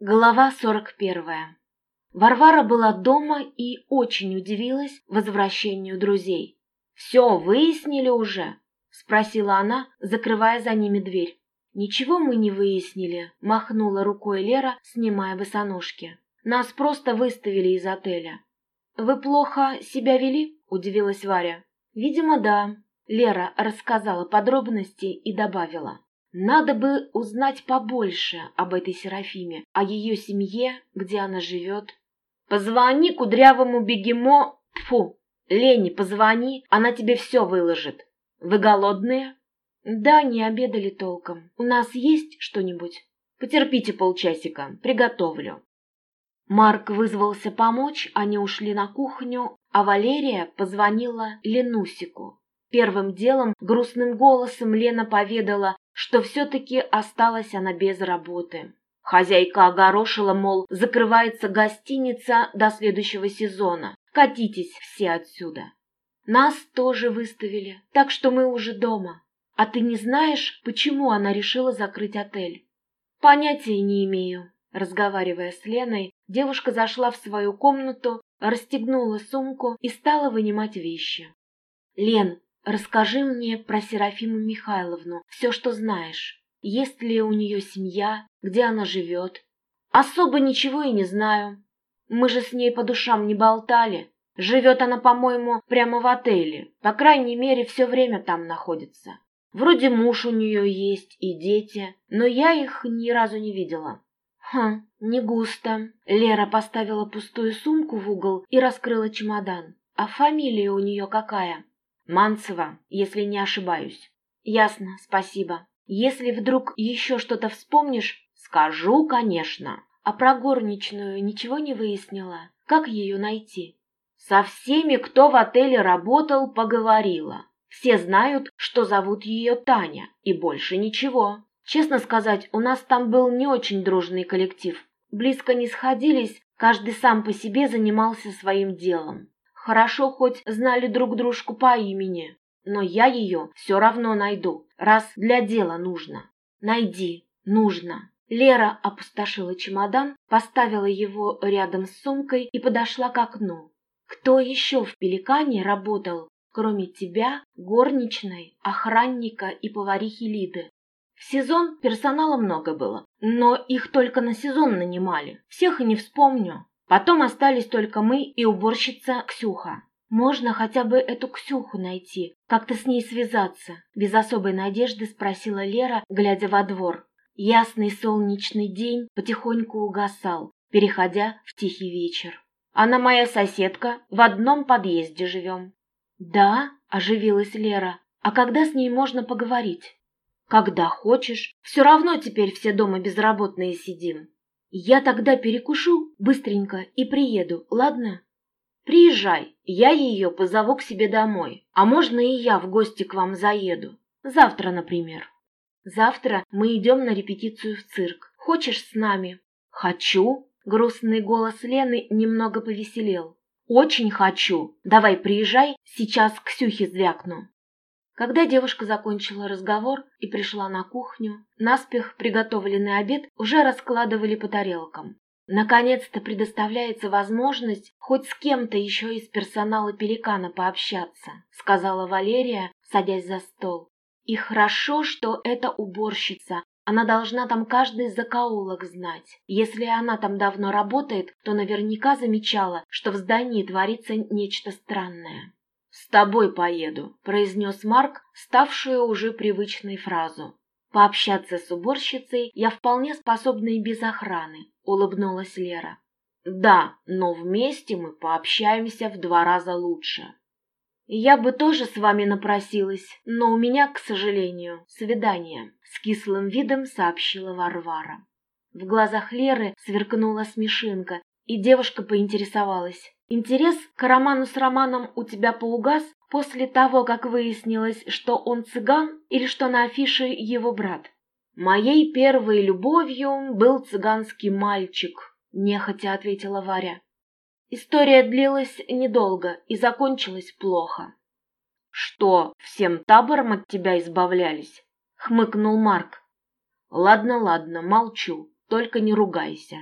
Глава сорок первая. Варвара была дома и очень удивилась возвращению друзей. «Все, выяснили уже?» – спросила она, закрывая за ними дверь. «Ничего мы не выяснили», – махнула рукой Лера, снимая босоножки. «Нас просто выставили из отеля». «Вы плохо себя вели?» – удивилась Варя. «Видимо, да». Лера рассказала подробности и добавила. Надо бы узнать побольше об этой Серафиме, о ее семье, где она живет. Позвони кудрявому бегемо... Фу, Лене позвони, она тебе все выложит. Вы голодные? Да, не обедали толком. У нас есть что-нибудь? Потерпите полчасика, приготовлю. Марк вызвался помочь, они ушли на кухню, а Валерия позвонила Ленусику. Первым делом грустным голосом Лена поведала, что все-таки осталась она без работы. Хозяйка огорошила, мол, закрывается гостиница до следующего сезона. Катитесь все отсюда. Нас тоже выставили, так что мы уже дома. А ты не знаешь, почему она решила закрыть отель? Понятия не имею. Разговаривая с Леной, девушка зашла в свою комнату, расстегнула сумку и стала вынимать вещи. «Лен, Расскажи мне про Серафиму Михайловну, все, что знаешь. Есть ли у нее семья, где она живет? Особо ничего и не знаю. Мы же с ней по душам не болтали. Живет она, по-моему, прямо в отеле. По крайней мере, все время там находится. Вроде муж у нее есть и дети, но я их ни разу не видела. Хм, не густо. Лера поставила пустую сумку в угол и раскрыла чемодан. А фамилия у нее какая? Манцева, если не ошибаюсь. Ясно, спасибо. Если вдруг еще что-то вспомнишь, скажу, конечно. А про горничную ничего не выяснила? Как ее найти? Со всеми, кто в отеле работал, поговорила. Все знают, что зовут ее Таня, и больше ничего. Честно сказать, у нас там был не очень дружный коллектив. Близко не сходились, каждый сам по себе занимался своим делом. Хорошо хоть знали друг дружку по имени, но я ее все равно найду, раз для дела нужно. Найди, нужно. Лера опустошила чемодан, поставила его рядом с сумкой и подошла к окну. Кто еще в Пеликане работал, кроме тебя, горничной, охранника и поварихи Лиды? В сезон персонала много было, но их только на сезон нанимали. Всех и не вспомню. Потом остались только мы и уборщица Ксюха. Можно хотя бы эту Ксюху найти, как-то с ней связаться, без особой надежды спросила Лера, глядя во двор. Ясный солнечный день потихоньку угасал, переходя в тихий вечер. Она моя соседка, в одном подъезде живем. Да, оживилась Лера. А когда с ней можно поговорить? Когда хочешь. Все равно теперь все дома безработные сидим. Я тогда перекушу быстренько и приеду, ладно? Приезжай, я ее позову к себе домой. А можно и я в гости к вам заеду. Завтра, например. Завтра мы идем на репетицию в цирк. Хочешь с нами? Хочу. Грустный голос Лены немного повеселел. Очень хочу. Давай приезжай, сейчас Ксюхе звякну. Когда девушка закончила разговор и пришла на кухню, наспех приготовленный обед уже раскладывали по тарелкам. Наконец-то предоставляется возможность хоть с кем-то еще из персонала «Пеликана» пообщаться, сказала Валерия, садясь за стол. И хорошо, что это уборщица, она должна там каждый закоулок знать. Если она там давно работает, то наверняка замечала, что в здании творится нечто странное. «С тобой поеду», — произнес Марк, ставшую уже привычной фразу. «Пообщаться с уборщицей я вполне способна и без охраны», — улыбнулась Лера. «Да, но вместе мы пообщаемся в два раза лучше». «Я бы тоже с вами напросилась, но у меня, к сожалению, свидание», — с кислым видом сообщила Варвара. В глазах Леры сверкнула смешинка, и девушка поинтересовалась. Интерес к роману с Романом у тебя поугас после того, как выяснилось, что он цыган или что на афише его брат? Моей первой любовью был цыганский мальчик, нехотя ответила Варя. История длилась недолго и закончилась плохо. Что, всем табором от тебя избавлялись? хмыкнул Марк. Ладно, ладно, молчу. только не ругайся».